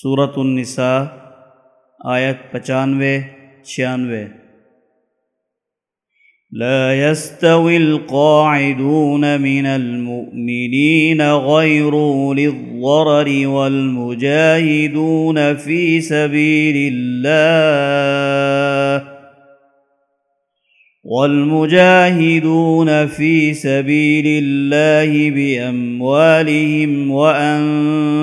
صورت النساء، آیت پچانوے، چھیانوے۔ لا يستوي القاعدون من المؤمنين غير للضرر والمجاهدون في سبيل الله والمجاهدون في سبيل الله بأموالهم وأنفسهم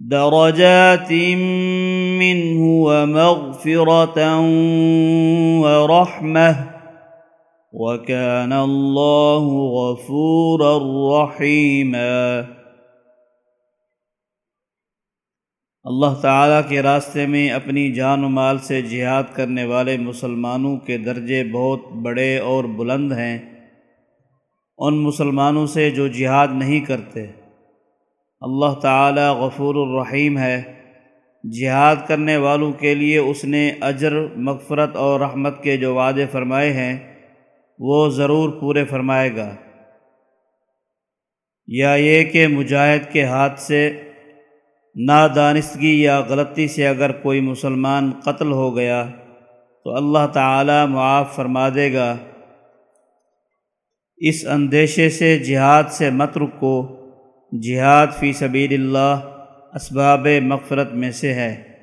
درجات منه ومغفرة ورحمة. وكان الله غفورا رحيما. اللہ تعالیٰ کے راستے میں اپنی جان و مال سے جہاد کرنے والے مسلمانوں کے درجے بہت بڑے اور بلند ہیں۔ ان مسلمانوں سے جو جہاد نہیں کرتے اللہ تعالیٰ غفور الرحیم ہے۔ جہاد کرنے والوں کے لیے اس نے اجر، مغفرت اور رحمت کے جو وعدے فرمائے ہیں، وہ ضرور پورے فرمائے گا۔ یا یہ کہ مجاہد کے ہاتھ سے نادانستگی یا غلطی سے اگر کوئی مسلمان قتل ہو گیا، تو اللہ تعالیٰ معاف فرما دے گا۔ اس اندیشے سے، جہاد سے مت رکو۔ جہاد فی سبیل اللہ اسباب مغفرت میں سے ہے۔